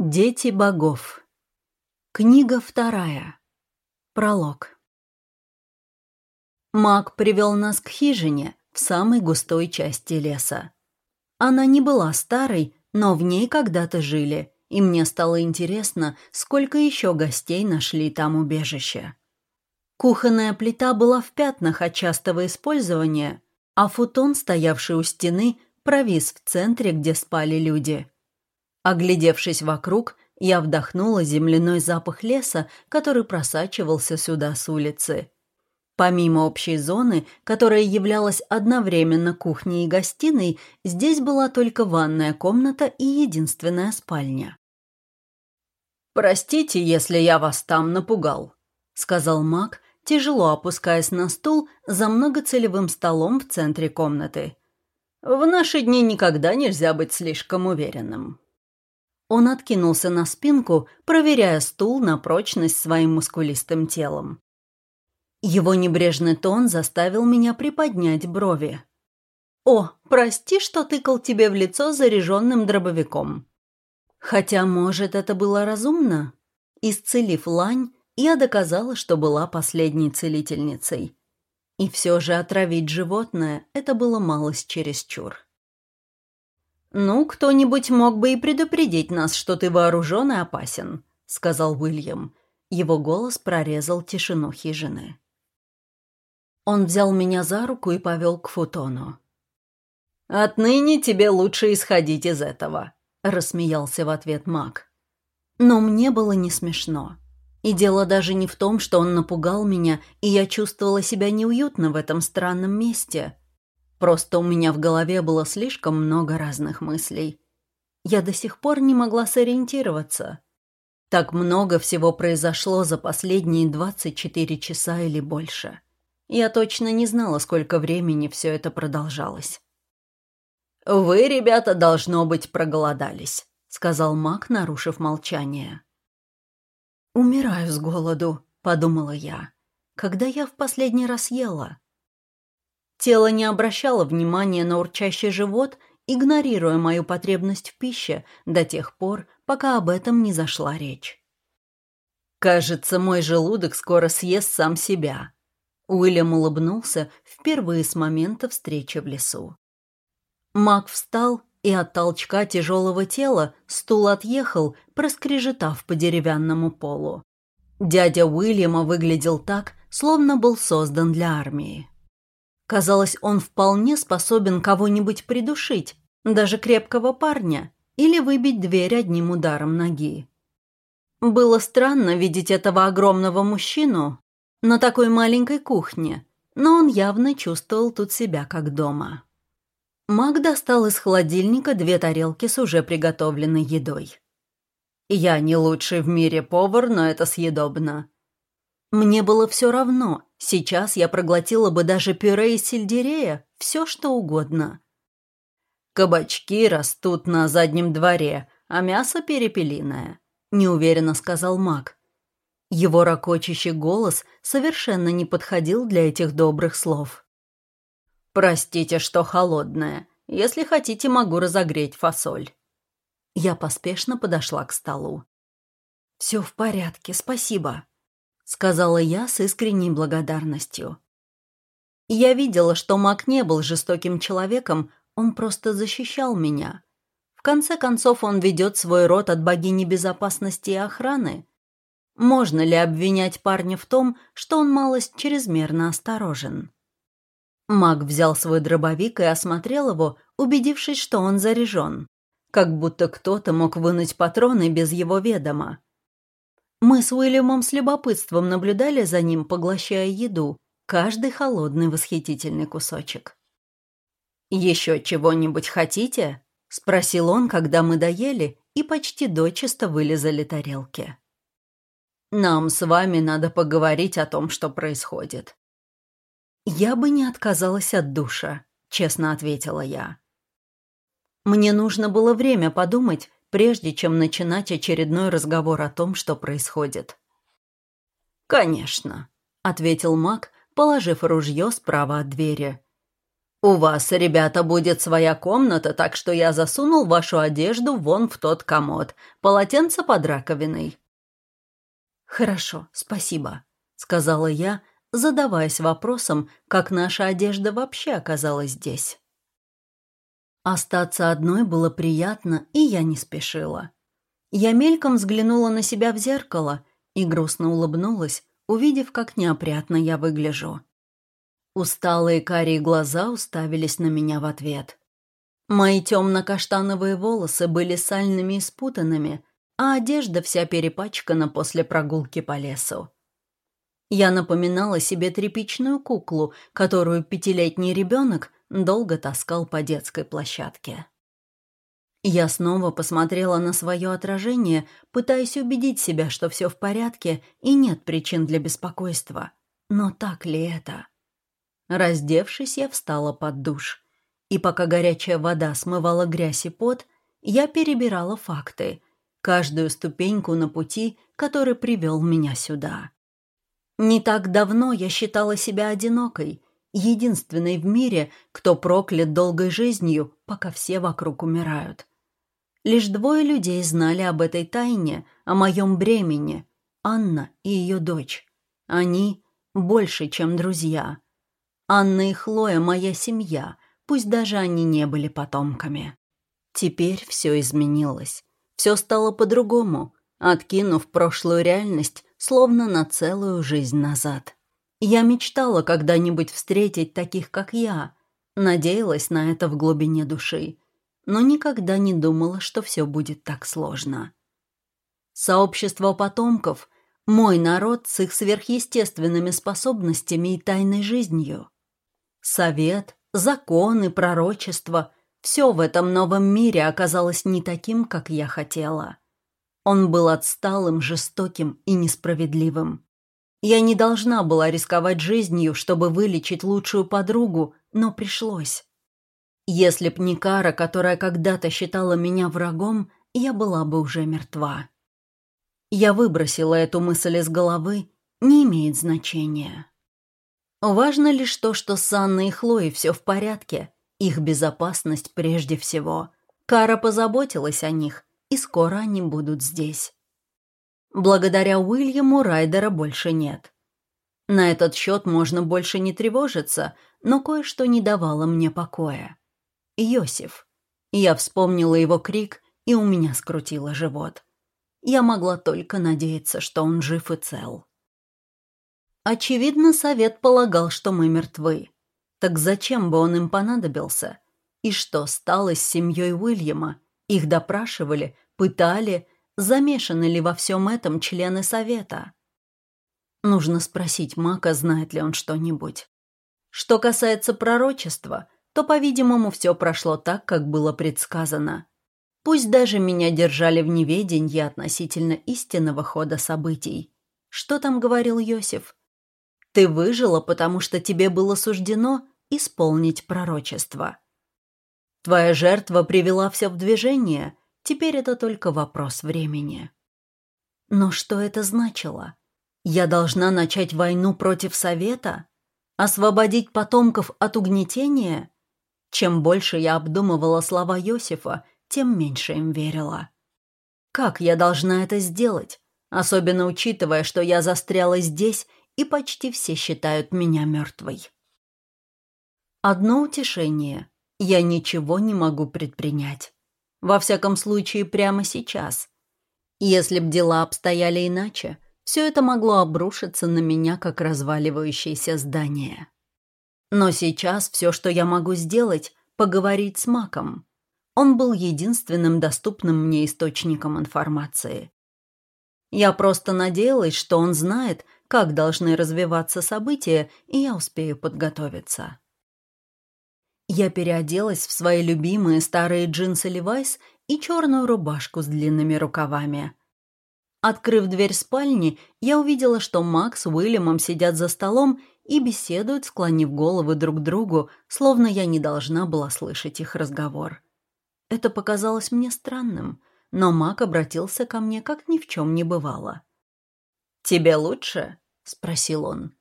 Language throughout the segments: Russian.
Дети богов. Книга вторая. Пролог. Маг привел нас к хижине в самой густой части леса. Она не была старой, но в ней когда-то жили, и мне стало интересно, сколько еще гостей нашли там убежище. Кухонная плита была в пятнах от частого использования, а футон, стоявший у стены, провис в центре, где спали люди – Оглядевшись вокруг, я вдохнула земляной запах леса, который просачивался сюда с улицы. Помимо общей зоны, которая являлась одновременно кухней и гостиной, здесь была только ванная комната и единственная спальня. «Простите, если я вас там напугал», — сказал маг, тяжело опускаясь на стул за многоцелевым столом в центре комнаты. «В наши дни никогда нельзя быть слишком уверенным». Он откинулся на спинку, проверяя стул на прочность своим мускулистым телом. Его небрежный тон заставил меня приподнять брови. «О, прости, что тыкал тебе в лицо заряженным дробовиком». Хотя, может, это было разумно? Исцелив лань, я доказала, что была последней целительницей. И все же отравить животное – это было малость чересчур. «Ну, кто-нибудь мог бы и предупредить нас, что ты вооружен и опасен», — сказал Уильям. Его голос прорезал тишину хижины. Он взял меня за руку и повел к футону. «Отныне тебе лучше исходить из этого», — рассмеялся в ответ маг. Но мне было не смешно. И дело даже не в том, что он напугал меня, и я чувствовала себя неуютно в этом странном месте. Просто у меня в голове было слишком много разных мыслей. Я до сих пор не могла сориентироваться. Так много всего произошло за последние 24 часа или больше. Я точно не знала, сколько времени все это продолжалось. «Вы, ребята, должно быть, проголодались», — сказал маг, нарушив молчание. «Умираю с голоду», — подумала я. «Когда я в последний раз ела?» Тело не обращало внимания на урчащий живот, игнорируя мою потребность в пище до тех пор, пока об этом не зашла речь. «Кажется, мой желудок скоро съест сам себя», Уильям улыбнулся впервые с момента встречи в лесу. Мак встал, и от толчка тяжелого тела стул отъехал, проскрежетав по деревянному полу. Дядя Уильяма выглядел так, словно был создан для армии. Казалось, он вполне способен кого-нибудь придушить, даже крепкого парня, или выбить дверь одним ударом ноги. Было странно видеть этого огромного мужчину на такой маленькой кухне, но он явно чувствовал тут себя как дома. Маг достал из холодильника две тарелки с уже приготовленной едой. «Я не лучший в мире повар, но это съедобно». Мне было все равно, Сейчас я проглотила бы даже пюре из сельдерея, все что угодно. «Кабачки растут на заднем дворе, а мясо перепелиное», — неуверенно сказал маг. Его ракочащий голос совершенно не подходил для этих добрых слов. «Простите, что холодное. Если хотите, могу разогреть фасоль». Я поспешно подошла к столу. «Все в порядке, спасибо», сказала я с искренней благодарностью. Я видела, что Мак не был жестоким человеком, он просто защищал меня. В конце концов, он ведет свой род от богини безопасности и охраны. Можно ли обвинять парня в том, что он малость чрезмерно осторожен? Маг взял свой дробовик и осмотрел его, убедившись, что он заряжен. Как будто кто-то мог вынуть патроны без его ведома. Мы с Уильямом с любопытством наблюдали за ним, поглощая еду, каждый холодный восхитительный кусочек. «Еще чего-нибудь хотите?» — спросил он, когда мы доели и почти дочисто вылезали тарелки. «Нам с вами надо поговорить о том, что происходит». «Я бы не отказалась от душа», — честно ответила я. Мне нужно было время подумать, прежде чем начинать очередной разговор о том, что происходит. «Конечно», — ответил маг, положив ружье справа от двери. «У вас, ребята, будет своя комната, так что я засунул вашу одежду вон в тот комод. Полотенце под раковиной». «Хорошо, спасибо», — сказала я, задаваясь вопросом, как наша одежда вообще оказалась здесь. Остаться одной было приятно, и я не спешила. Я мельком взглянула на себя в зеркало и грустно улыбнулась, увидев, как неопрятно я выгляжу. Усталые карие глаза уставились на меня в ответ. Мои темно-каштановые волосы были сальными и спутанными, а одежда вся перепачкана после прогулки по лесу. Я напоминала себе тряпичную куклу, которую пятилетний ребенок долго таскал по детской площадке. Я снова посмотрела на свое отражение, пытаясь убедить себя, что все в порядке и нет причин для беспокойства. Но так ли это? Раздевшись, я встала под душ. И пока горячая вода смывала грязь и пот, я перебирала факты, каждую ступеньку на пути, который привел меня сюда. Не так давно я считала себя одинокой, единственной в мире, кто проклят долгой жизнью, пока все вокруг умирают. Лишь двое людей знали об этой тайне, о моем бремени — Анна и ее дочь. Они больше, чем друзья — Анна и Хлоя — моя семья, пусть даже они не были потомками. Теперь все изменилось. Все стало по-другому, откинув прошлую реальность, словно на целую жизнь назад. Я мечтала когда-нибудь встретить таких, как я, надеялась на это в глубине души, но никогда не думала, что все будет так сложно. Сообщество потомков — мой народ с их сверхъестественными способностями и тайной жизнью. Совет, законы, пророчество — все в этом новом мире оказалось не таким, как я хотела. Он был отсталым, жестоким и несправедливым. Я не должна была рисковать жизнью, чтобы вылечить лучшую подругу, но пришлось. Если б не Кара, которая когда-то считала меня врагом, я была бы уже мертва. Я выбросила эту мысль из головы, не имеет значения. Важно лишь то, что с Анной и Хлоей все в порядке, их безопасность прежде всего. Кара позаботилась о них, и скоро они будут здесь. Благодаря Уильяму Райдера больше нет. На этот счет можно больше не тревожиться, но кое-что не давало мне покоя. Йосиф. Я вспомнила его крик, и у меня скрутило живот. Я могла только надеяться, что он жив и цел. Очевидно, совет полагал, что мы мертвы. Так зачем бы он им понадобился? И что стало с семьей Уильяма? Их допрашивали, пытали, замешаны ли во всем этом члены совета? Нужно спросить Мака, знает ли он что-нибудь. Что касается пророчества, то, по-видимому, все прошло так, как было предсказано. Пусть даже меня держали в неведении относительно истинного хода событий. Что там говорил Йосиф? Ты выжила, потому что тебе было суждено исполнить пророчество. Твоя жертва привела все в движение, теперь это только вопрос времени. Но что это значило? Я должна начать войну против Совета? Освободить потомков от угнетения? Чем больше я обдумывала слова Йосифа, тем меньше им верила. Как я должна это сделать? Особенно учитывая, что я застряла здесь и почти все считают меня мертвой. Одно утешение. Я ничего не могу предпринять. Во всяком случае, прямо сейчас. Если б дела обстояли иначе, все это могло обрушиться на меня, как разваливающееся здание. Но сейчас все, что я могу сделать, поговорить с Маком. Он был единственным доступным мне источником информации. Я просто надеялась, что он знает, как должны развиваться события, и я успею подготовиться. Я переоделась в свои любимые старые джинсы Левайс и черную рубашку с длинными рукавами. Открыв дверь спальни, я увидела, что Макс с Уильямом сидят за столом и беседуют, склонив головы друг к другу, словно я не должна была слышать их разговор. Это показалось мне странным, но Мак обратился ко мне, как ни в чем не бывало. «Тебе лучше?» — спросил он.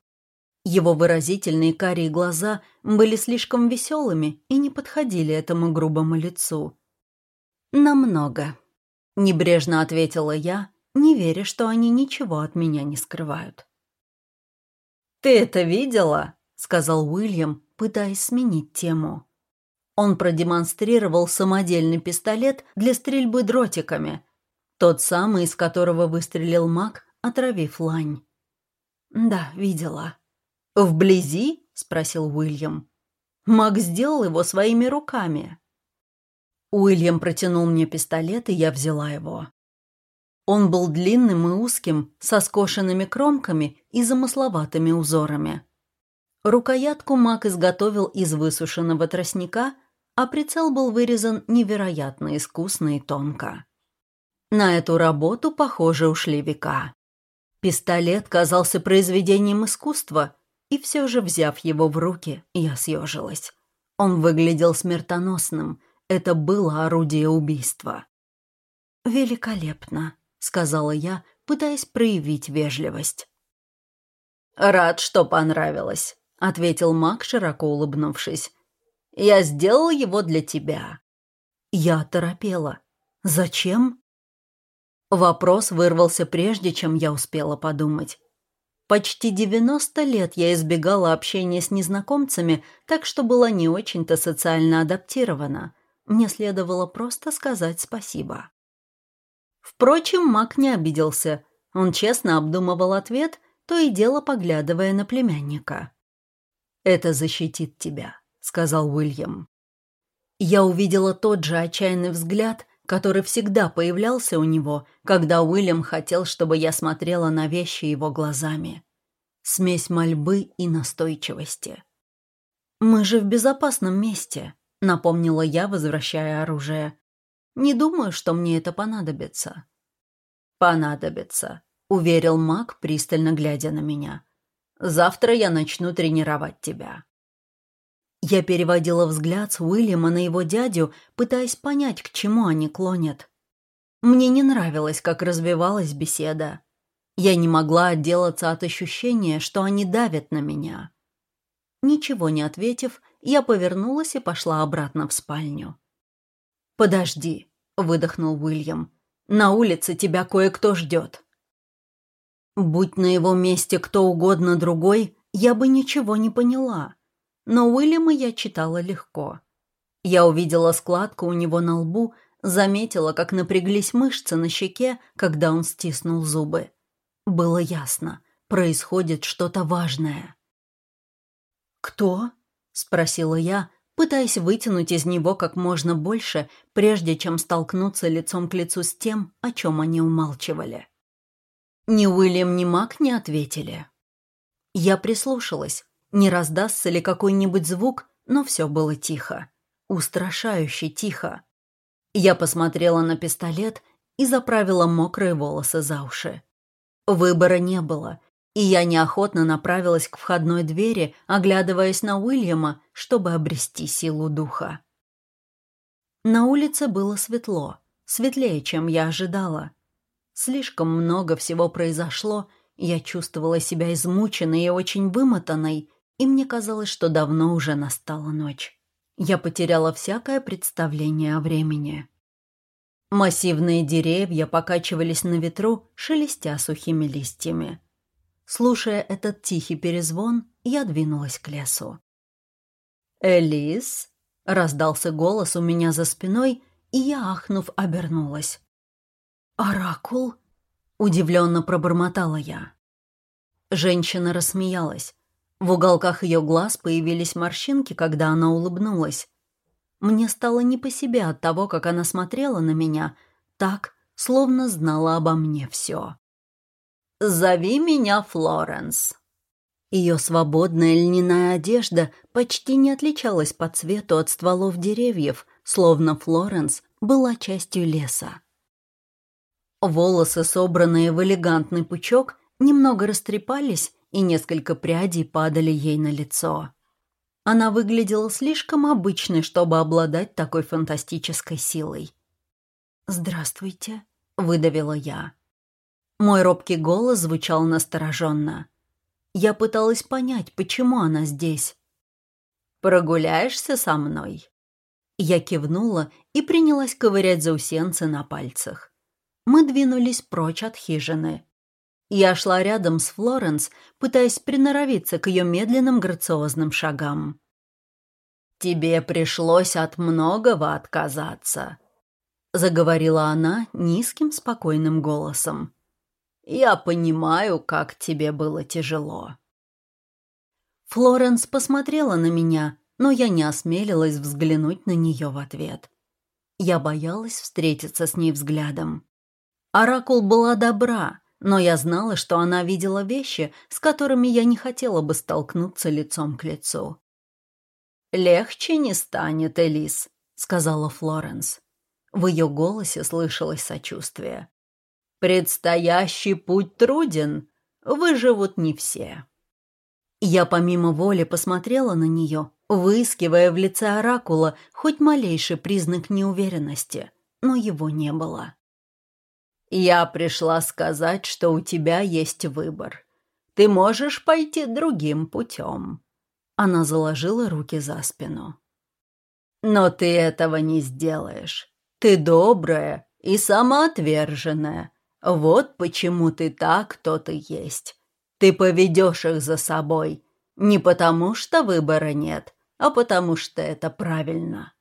Его выразительные карие глаза были слишком веселыми и не подходили этому грубому лицу. «Намного», — небрежно ответила я, не веря, что они ничего от меня не скрывают. «Ты это видела?» — сказал Уильям, пытаясь сменить тему. Он продемонстрировал самодельный пистолет для стрельбы дротиками, тот самый, из которого выстрелил маг, отравив лань. «Да, видела». «Вблизи?» — спросил Уильям. «Маг сделал его своими руками». Уильям протянул мне пистолет, и я взяла его. Он был длинным и узким, со скошенными кромками и замысловатыми узорами. Рукоятку маг изготовил из высушенного тростника, а прицел был вырезан невероятно искусно и тонко. На эту работу, похоже, ушли века. Пистолет казался произведением искусства, и все же, взяв его в руки, я съежилась. Он выглядел смертоносным. Это было орудие убийства. «Великолепно», — сказала я, пытаясь проявить вежливость. «Рад, что понравилось», — ответил Мак, широко улыбнувшись. «Я сделал его для тебя». Я торопела. «Зачем?» Вопрос вырвался прежде, чем я успела подумать. Почти 90 лет я избегала общения с незнакомцами, так что была не очень-то социально адаптирована. Мне следовало просто сказать спасибо. Впрочем, Мак не обиделся. Он честно обдумывал ответ, то и дело поглядывая на племянника. «Это защитит тебя», — сказал Уильям. Я увидела тот же отчаянный взгляд, который всегда появлялся у него, когда Уильям хотел, чтобы я смотрела на вещи его глазами. Смесь мольбы и настойчивости. «Мы же в безопасном месте», — напомнила я, возвращая оружие. «Не думаю, что мне это понадобится». «Понадобится», — уверил маг, пристально глядя на меня. «Завтра я начну тренировать тебя». Я переводила взгляд с Уильяма на его дядю, пытаясь понять, к чему они клонят. Мне не нравилось, как развивалась беседа. Я не могла отделаться от ощущения, что они давят на меня. Ничего не ответив, я повернулась и пошла обратно в спальню. «Подожди», — выдохнул Уильям. «На улице тебя кое-кто ждет». Будь на его месте кто угодно другой, я бы ничего не поняла но Уильяма я читала легко. Я увидела складку у него на лбу, заметила, как напряглись мышцы на щеке, когда он стиснул зубы. Было ясно, происходит что-то важное. «Кто?» — спросила я, пытаясь вытянуть из него как можно больше, прежде чем столкнуться лицом к лицу с тем, о чем они умалчивали. Ни Уильям, ни Мак не ответили. Я прислушалась, не раздастся ли какой-нибудь звук, но все было тихо. Устрашающе тихо. Я посмотрела на пистолет и заправила мокрые волосы за уши. Выбора не было, и я неохотно направилась к входной двери, оглядываясь на Уильяма, чтобы обрести силу духа. На улице было светло, светлее, чем я ожидала. Слишком много всего произошло, я чувствовала себя измученной и очень вымотанной, и мне казалось, что давно уже настала ночь. Я потеряла всякое представление о времени. Массивные деревья покачивались на ветру, шелестя сухими листьями. Слушая этот тихий перезвон, я двинулась к лесу. «Элис?» — раздался голос у меня за спиной, и я, ахнув, обернулась. «Оракул?» — удивленно пробормотала я. Женщина рассмеялась. В уголках ее глаз появились морщинки, когда она улыбнулась. Мне стало не по себе от того, как она смотрела на меня, так, словно знала обо мне все. «Зови меня Флоренс». Ее свободная льняная одежда почти не отличалась по цвету от стволов деревьев, словно Флоренс была частью леса. Волосы, собранные в элегантный пучок, немного растрепались и несколько прядей падали ей на лицо. Она выглядела слишком обычной, чтобы обладать такой фантастической силой. «Здравствуйте», — выдавила я. Мой робкий голос звучал настороженно. Я пыталась понять, почему она здесь. «Прогуляешься со мной?» Я кивнула и принялась ковырять заусенцы на пальцах. Мы двинулись прочь от хижины. Я шла рядом с Флоренс, пытаясь приноровиться к ее медленным грациозным шагам. «Тебе пришлось от многого отказаться», — заговорила она низким спокойным голосом. Я понимаю, как тебе было тяжело». Флоренс посмотрела на меня, но я не осмелилась взглянуть на нее в ответ. Я боялась встретиться с ней взглядом. Оракул была добра, но я знала, что она видела вещи, с которыми я не хотела бы столкнуться лицом к лицу. «Легче не станет, Элис», — сказала Флоренс. В ее голосе слышалось сочувствие. Предстоящий путь труден, выживут не все. Я помимо воли посмотрела на нее, выискивая в лице оракула хоть малейший признак неуверенности, но его не было. «Я пришла сказать, что у тебя есть выбор. Ты можешь пойти другим путем». Она заложила руки за спину. «Но ты этого не сделаешь. Ты добрая и самоотверженная, вот почему ты так, кто ты есть. Ты поведешь их за собой. Не потому, что выбора нет, а потому, что это правильно.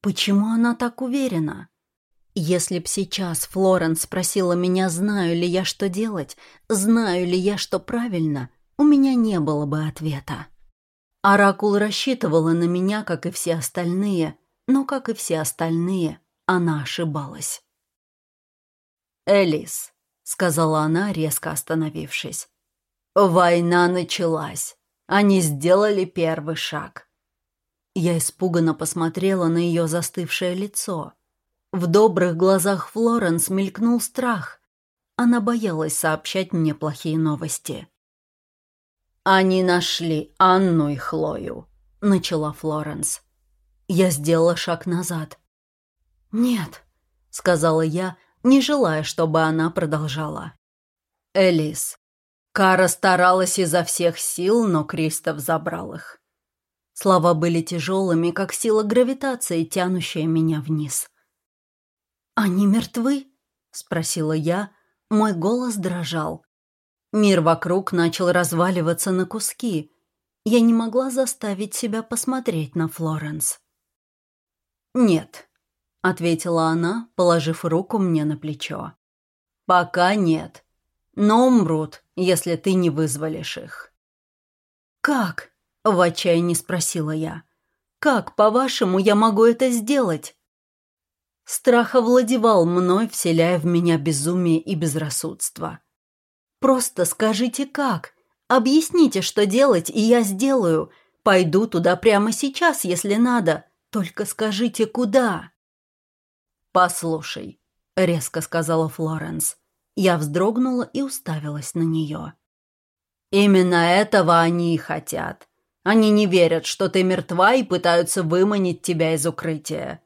Почему она так уверена? Если б сейчас Флоренс спросила меня, знаю ли я, что делать, знаю ли я, что правильно, у меня не было бы ответа. Оракул рассчитывала на меня, как и все остальные, но, как и все остальные, она ошибалась. «Элис», — сказала она, резко остановившись. «Война началась. Они сделали первый шаг». Я испуганно посмотрела на ее застывшее лицо. В добрых глазах Флоренс мелькнул страх. Она боялась сообщать мне плохие новости. «Они нашли Анну и Хлою», — начала Флоренс. Я сделала шаг назад. «Нет», — сказала я, не желая, чтобы она продолжала. «Элис, Кара старалась изо всех сил, но Кристоф забрал их». Слова были тяжелыми, как сила гравитации, тянущая меня вниз. «Они мертвы?» — спросила я. Мой голос дрожал. Мир вокруг начал разваливаться на куски. Я не могла заставить себя посмотреть на Флоренс. «Нет», — ответила она, положив руку мне на плечо. «Пока нет. Но умрут, если ты не вызволишь их». «Как?» — в отчаянии спросила я. «Как, по-вашему, я могу это сделать?» Страх овладевал мной, вселяя в меня безумие и безрассудство. «Просто скажите, как? Объясните, что делать, и я сделаю. Пойду туда прямо сейчас, если надо. Только скажите, куда?» «Послушай», — резко сказала Флоренс. Я вздрогнула и уставилась на нее. «Именно этого они и хотят. Они не верят, что ты мертва и пытаются выманить тебя из укрытия.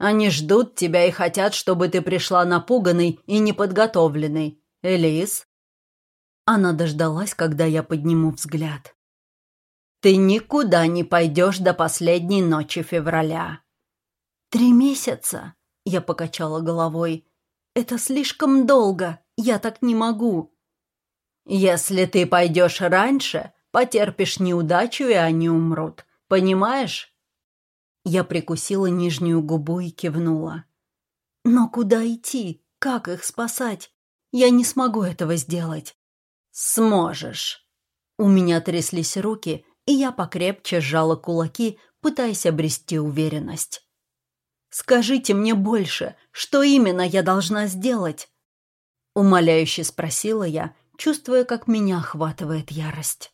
Они ждут тебя и хотят, чтобы ты пришла напуганный и неподготовленный. Элис?» Она дождалась, когда я подниму взгляд. «Ты никуда не пойдешь до последней ночи февраля». «Три месяца?» Я покачала головой. «Это слишком долго. Я так не могу». «Если ты пойдешь раньше, потерпишь неудачу, и они умрут. Понимаешь?» Я прикусила нижнюю губу и кивнула. «Но куда идти? Как их спасать? Я не смогу этого сделать». «Сможешь». У меня тряслись руки, и я покрепче сжала кулаки, пытаясь обрести уверенность. Скажите мне больше, что именно я должна сделать?» Умоляюще спросила я, чувствуя, как меня охватывает ярость.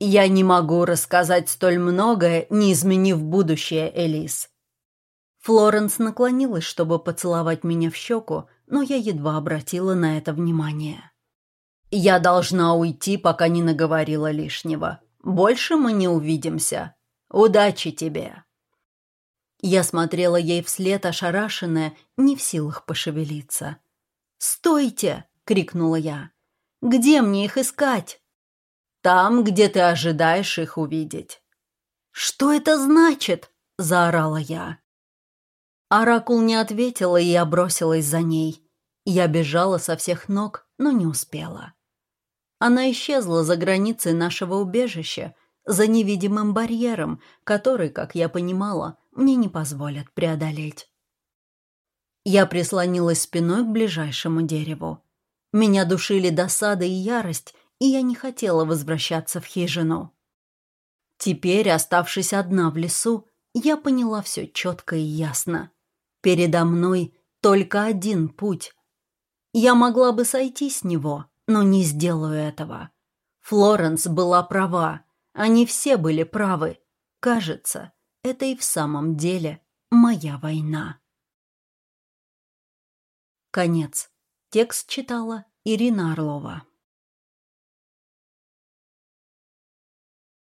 «Я не могу рассказать столь многое, не изменив будущее, Элис». Флоренс наклонилась, чтобы поцеловать меня в щеку, но я едва обратила на это внимание. «Я должна уйти, пока не наговорила лишнего. Больше мы не увидимся. Удачи тебе!» Я смотрела ей вслед, ошарашенная, не в силах пошевелиться. «Стойте!» — крикнула я. Где мне их искать?» «Там, где ты ожидаешь их увидеть». «Что это значит?» – заорала я. Оракул не ответила, и я бросилась за ней. Я бежала со всех ног, но не успела. Она исчезла за границей нашего убежища, за невидимым барьером, который, как я понимала, мне не позволят преодолеть. Я прислонилась спиной к ближайшему дереву. Меня душили досада и ярость, и я не хотела возвращаться в хижину. Теперь, оставшись одна в лесу, я поняла все четко и ясно. Передо мной только один путь. Я могла бы сойти с него, но не сделаю этого. Флоренс была права. Они все были правы. Кажется, это и в самом деле моя война. Конец. Текст читала Ирина Орлова.